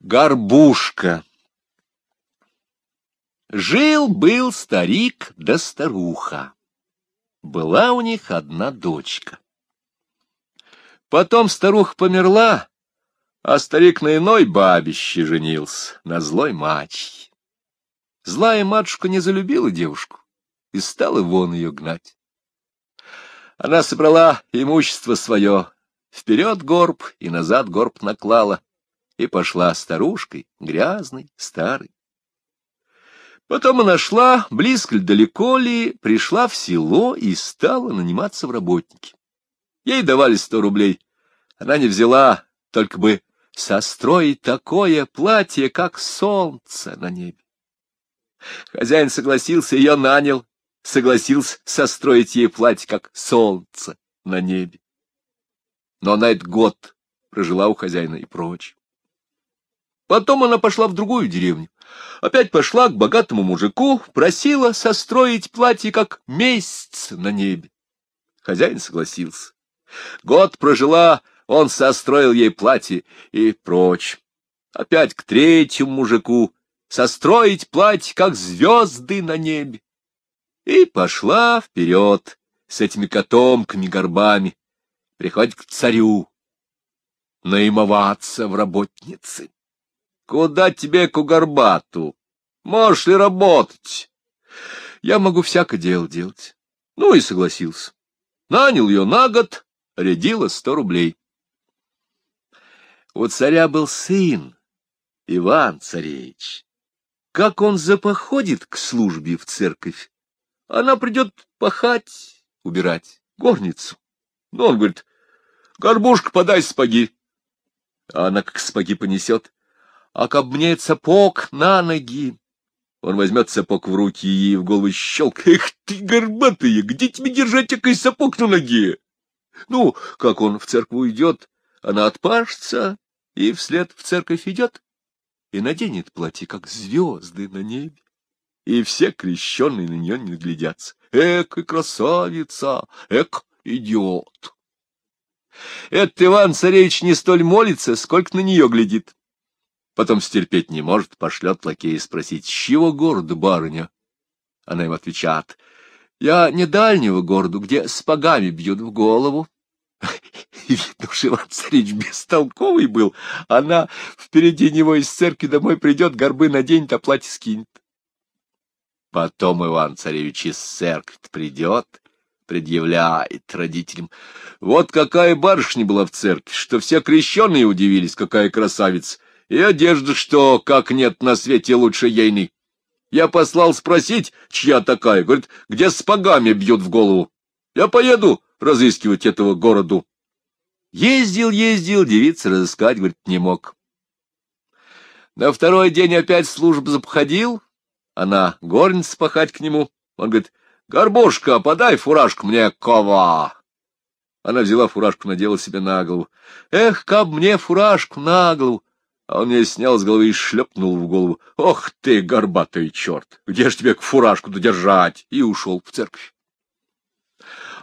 Горбушка Жил-был старик да старуха. Была у них одна дочка. Потом старуха померла, а старик на иной бабище женился, на злой мачехе. Злая матушка не залюбила девушку и стала вон ее гнать. Она собрала имущество свое, вперед горб и назад горб наклала, и пошла старушкой, грязной, старой. Потом она шла, близко ли, далеко ли, пришла в село и стала наниматься в работники. Ей давали сто рублей. Она не взяла, только бы состроить такое платье, как солнце на небе. Хозяин согласился, ее нанял, согласился состроить ей платье, как солнце на небе. Но она этот год прожила у хозяина и прочь. Потом она пошла в другую деревню. Опять пошла к богатому мужику, просила состроить платье, как месяц на небе. Хозяин согласился. Год прожила, он состроил ей платье и прочь. Опять к третьему мужику состроить платье, как звезды на небе. И пошла вперед с этими котомками-горбами. Приходит к царю наимоваться в работницы. Куда тебе, кугарбату? Можешь ли работать? Я могу всякое дело делать. Ну и согласился. Нанял ее на год, рядила сто рублей. У царя был сын, Иван Царевич. Как он запоходит к службе в церковь, она придет пахать, убирать, горницу. Но он говорит, горбушка, подай спаги. А она как спаги понесет а каб мне сапог на ноги. Он возьмет сапог в руки и в голову щелк. Эх ты, горбатая, где тебе держать такой сапог на ноге? Ну, как он в церковь уйдет, она отпашется и вслед в церковь идет и наденет платье, как звезды на небе. И все крещенные на нее не глядятся. Эк, и красавица, эк, идиот. Этот Иван-царевич не столь молится, сколько на нее глядит. Потом стерпеть не может, пошлет лакея спросить, с чего города барыня? Она им отвечает, я не дальнего города, где спагами бьют в голову. Видно, что Иван Царевич бестолковый был. Она впереди него из церкви домой придет, горбы наденет, а платье скинет. Потом Иван Царевич из церкви придет, предъявляет родителям. Вот какая барышня была в церкви, что все крещенные удивились, какая красавица и одежда что, как нет на свете лучше ейной. Я послал спросить, чья такая. Говорит, где с погами бьют в голову. Я поеду разыскивать этого городу. Ездил, ездил, девица разыскать, говорит, не мог. На второй день опять службу запоходил, она горница пахать к нему. Он говорит, горбушка, подай фуражку мне, кова. Она взяла фуражку, надела себе на голову. Эх, каб мне фуражку на голову! А он мне снял с головы и шлепнул в голову. «Ох ты, горбатый черт! Где ж тебе к фуражку-то держать?» И ушел в церковь.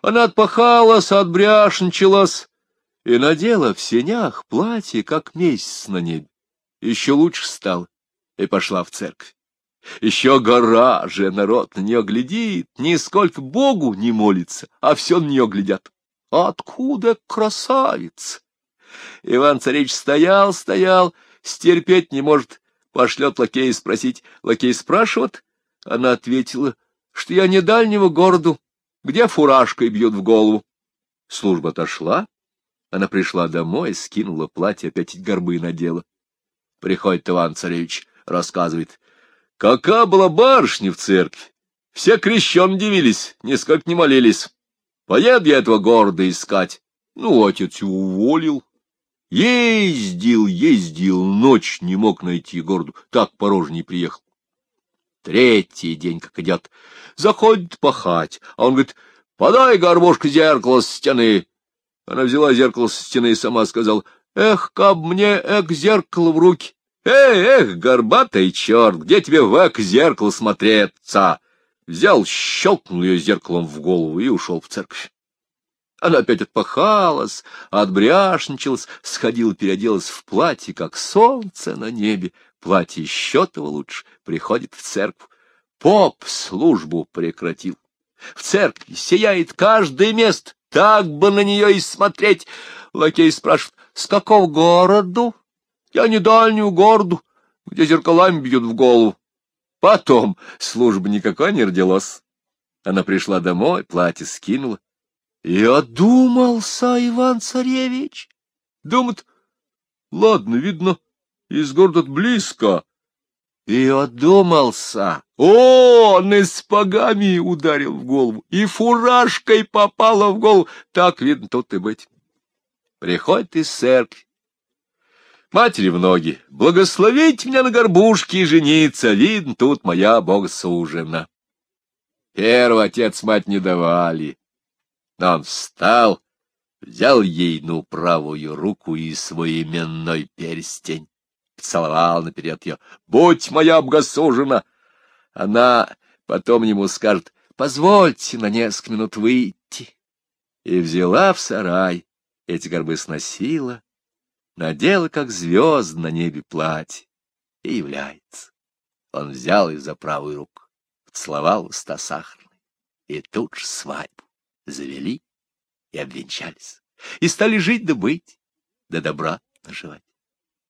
Она отпахалась, отбряшничалась и надела в сенях платье, как месяц на небе. Еще лучше стал и пошла в церковь. Еще гора же, народ на нее глядит, нисколько Богу не молится, а все на нее глядят. Откуда красавица? Иван-царевич стоял, стоял, стерпеть не может, пошлет лакея спросить. Лакей спрашивает, она ответила, что я не дальнего городу, где фуражкой бьют в голову. Служба отошла, она пришла домой, скинула платье, опять горбы надела. Приходит Иван-царевич, рассказывает, какая была барышня в церкви. Все крещен дивились, нисколько не молились. Поеду я этого города искать. Ну, отец уволил. Ездил, ездил, ночь не мог найти городу, так порожней приехал. Третий день, как идет, заходит пахать, а он говорит, подай горбушку зеркало с стены. Она взяла зеркало со стены и сама сказала, эх, каб мне эк зеркало в руки. Эй, эх, горбатый черт, где тебе в эк зеркало смотреться? Взял, щелкнул ее зеркалом в голову и ушел в церковь. Она опять отпахалась, отбряшничалась, сходила, переоделась в платье, как солнце на небе. Платье еще того лучше, приходит в церковь. Поп службу прекратил. В церкви сияет каждое место, так бы на нее и смотреть. Лакей спрашивает, с какого городу? Я не дальнюю городу, где зеркалами бьют в голову. Потом служба никакой не родилась. Она пришла домой, платье скинула. И одумался Иван-царевич. Думает, ладно, видно, из города близко. И одумался. О, он и спагами ударил в голову, и фуражкой попала в голову. Так, видно, тут и быть. Приходит из церкви. Матери в ноги, благословить меня на горбушке и жениться, видно, тут моя богослужена. Первый отец-мать не давали. Он встал, взял ей на правую руку и свой именной перстень, целовал наперед ее. «Будь моя богослужена!» Она потом ему скажет, «Позвольте на несколько минут выйти». И взяла в сарай, эти горбы сносила, надела, как звезд на небе платье, и является. Он взял их за правую руку, целовал уста сахарной, и тут же свадьбу завели и обвенчались, и стали жить да быть, да добра наживать.